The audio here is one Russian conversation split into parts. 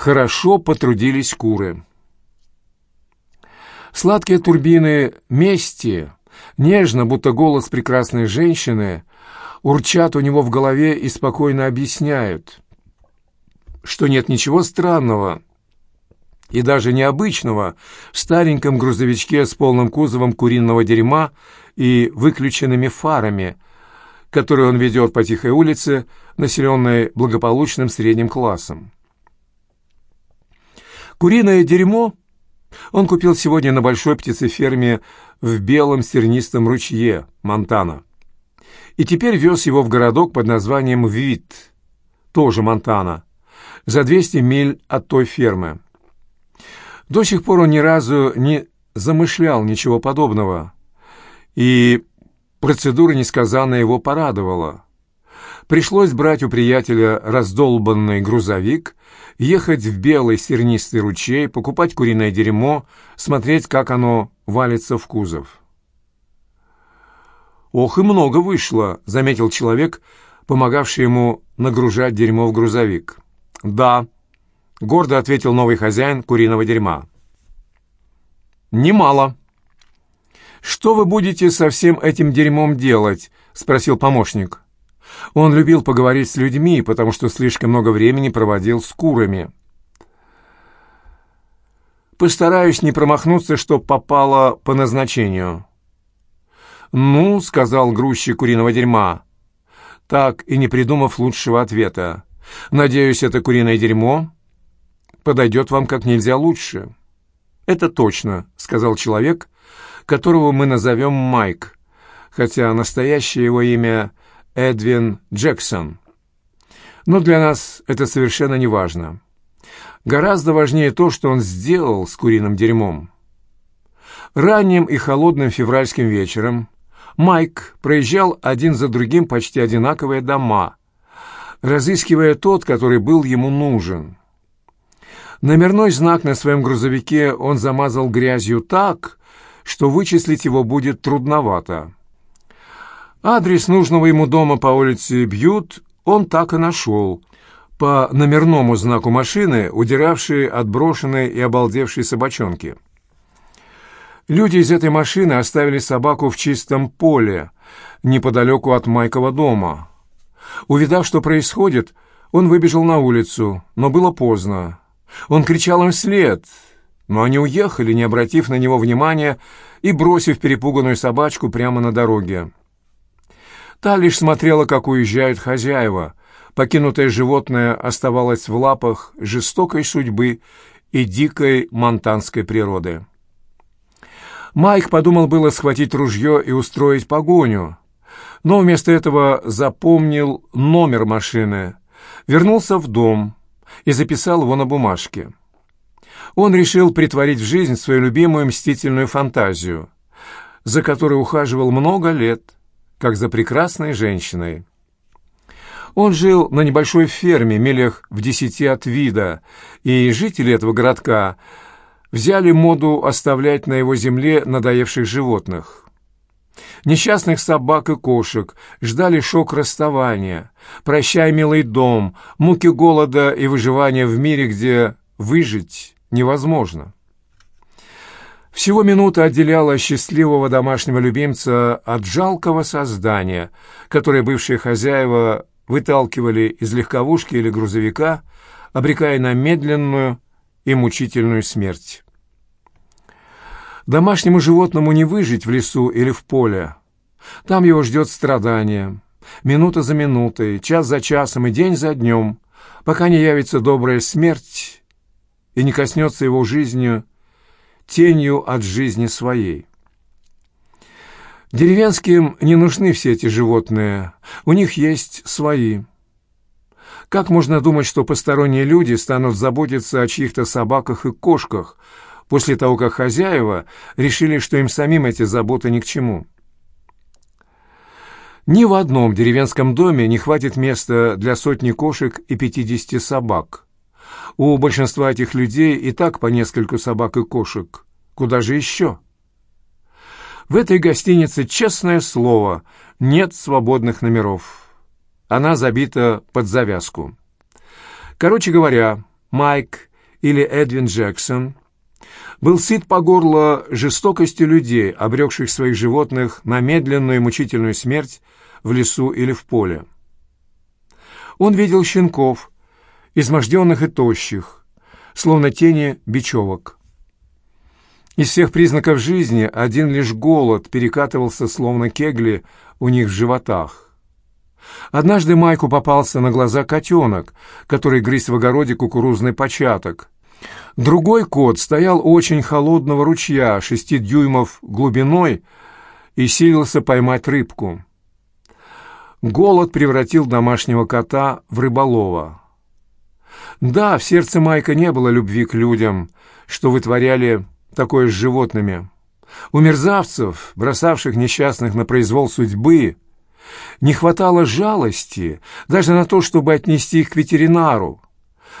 хорошо потрудились куры. Сладкие турбины мести, нежно, будто голос прекрасной женщины, урчат у него в голове и спокойно объясняют, что нет ничего странного и даже необычного в стареньком грузовичке с полным кузовом куриного дерьма и выключенными фарами, который он ведет по тихой улице, населенной благополучным средним классом. Куриное дерьмо он купил сегодня на большой птицеферме в белом сернистом ручье, Монтана. И теперь вез его в городок под названием Вит, тоже Монтана, за 200 миль от той фермы. До сих пор он ни разу не замышлял ничего подобного, и процедура несказанно его порадовала. Пришлось брать у приятеля раздолбанный грузовик, ехать в белый сернистый ручей, покупать куриное дерьмо, смотреть, как оно валится в кузов. «Ох, и много вышло», — заметил человек, помогавший ему нагружать дерьмо в грузовик. «Да», — гордо ответил новый хозяин куриного дерьма. «Немало». «Что вы будете со всем этим дерьмом делать?» — спросил помощник. Он любил поговорить с людьми, потому что слишком много времени проводил с курами. «Постараюсь не промахнуться, чтоб попало по назначению». «Ну», — сказал грузчик куриного дерьма, так и не придумав лучшего ответа. «Надеюсь, это куриное дерьмо подойдет вам как нельзя лучше». «Это точно», — сказал человек, которого мы назовем Майк, хотя настоящее его имя Эдвин Джексон. Но для нас это совершенно не важно. Гораздо важнее то, что он сделал с куриным дерьмом. Ранним и холодным февральским вечером Майк проезжал один за другим почти одинаковые дома, разыскивая тот, который был ему нужен. Номерной знак на своем грузовике он замазал грязью так, что вычислить его будет трудновато. Адрес нужного ему дома по улице Бьют он так и нашел, по номерному знаку машины, удиравшей от брошенной и обалдевшей собачонки. Люди из этой машины оставили собаку в чистом поле, неподалеку от Майкова дома. Увидав, что происходит, он выбежал на улицу, но было поздно. Он кричал им вслед, но они уехали, не обратив на него внимания и бросив перепуганную собачку прямо на дороге. Та лишь смотрела, как уезжают хозяева. Покинутое животное оставалось в лапах жестокой судьбы и дикой монтанской природы. Майк подумал было схватить ружье и устроить погоню, но вместо этого запомнил номер машины, вернулся в дом и записал его на бумажке. Он решил притворить в жизнь свою любимую мстительную фантазию, за которой ухаживал много лет – как за прекрасной женщиной. Он жил на небольшой ферме, милях в десяти от вида, и жители этого городка взяли моду оставлять на его земле надоевших животных. Несчастных собак и кошек ждали шок расставания, прощай, милый дом, муки голода и выживания в мире, где выжить невозможно. Всего минута отделяла счастливого домашнего любимца от жалкого создания, которое бывшие хозяева выталкивали из легковушки или грузовика, обрекая на медленную и мучительную смерть. Домашнему животному не выжить в лесу или в поле. Там его ждет страдание, минута за минутой, час за часом и день за днем, пока не явится добрая смерть и не коснется его жизнью тенью от жизни своей. Деревенским не нужны все эти животные, у них есть свои. Как можно думать, что посторонние люди станут заботиться о чьих-то собаках и кошках после того, как хозяева решили, что им самим эти заботы ни к чему? Ни в одном деревенском доме не хватит места для сотни кошек и пятидесяти собак – у большинства этих людей и так по нескольку собак и кошек. Куда же еще? В этой гостинице, честное слово, нет свободных номеров. Она забита под завязку. Короче говоря, Майк или Эдвин Джексон был сыт по горло жестокостью людей, обрекших своих животных на медленную и мучительную смерть в лесу или в поле. Он видел щенков, изможденных и тощих, словно тени бечевок. Из всех признаков жизни один лишь голод перекатывался, словно кегли, у них в животах. Однажды Майку попался на глаза котенок, который грыз в огороде кукурузный початок. Другой кот стоял очень холодного ручья, шести дюймов глубиной, и силился поймать рыбку. Голод превратил домашнего кота в рыболова. Да, в сердце Майка не было любви к людям, что вытворяли такое с животными. У мерзавцев, бросавших несчастных на произвол судьбы, не хватало жалости даже на то, чтобы отнести их к ветеринару,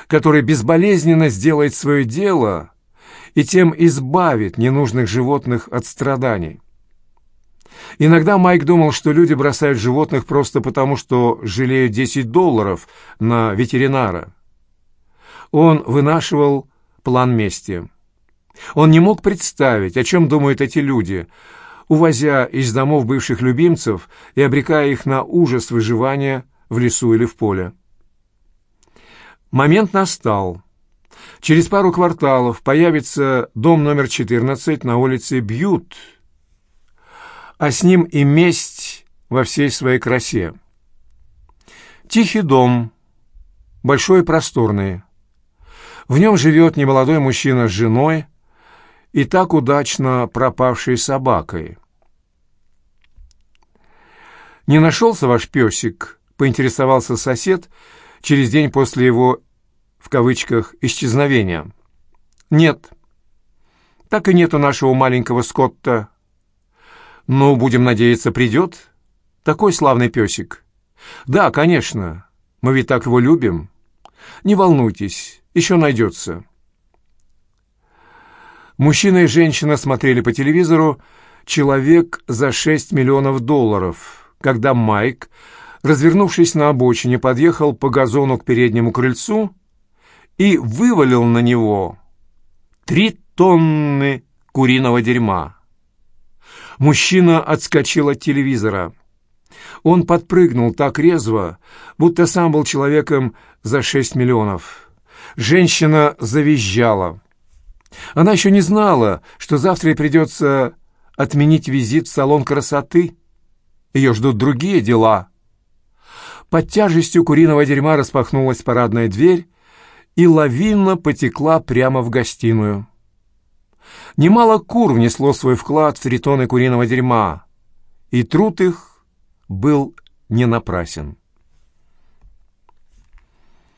который безболезненно сделает свое дело и тем избавит ненужных животных от страданий. Иногда Майк думал, что люди бросают животных просто потому, что жалеют 10 долларов на ветеринара. Он вынашивал план мести. Он не мог представить, о чем думают эти люди, увозя из домов бывших любимцев и обрекая их на ужас выживания в лесу или в поле. Момент настал. Через пару кварталов появится дом номер 14 на улице Бьют – а с ним и месть во всей своей красе. Тихий дом, большой и просторный. В нем живет немолодой мужчина с женой и так удачно пропавшей собакой. «Не нашелся ваш песик?» — поинтересовался сосед через день после его, в кавычках, исчезновения. «Нет. Так и нету нашего маленького Скотта», «Ну, будем надеяться, придет? Такой славный песик». «Да, конечно. Мы ведь так его любим. Не волнуйтесь, еще найдется». Мужчина и женщина смотрели по телевизору «Человек за 6 миллионов долларов», когда Майк, развернувшись на обочине, подъехал по газону к переднему крыльцу и вывалил на него три тонны куриного дерьма. Мужчина отскочил от телевизора. Он подпрыгнул так резво, будто сам был человеком за шесть миллионов. Женщина завизжала. Она еще не знала, что завтра ей придется отменить визит в салон красоты. Ее ждут другие дела. Под тяжестью куриного дерьма распахнулась парадная дверь, и лавина потекла прямо в гостиную. Немало кур внесло свой вклад в три тонны куриного дерьма, и труд их был не напрасен.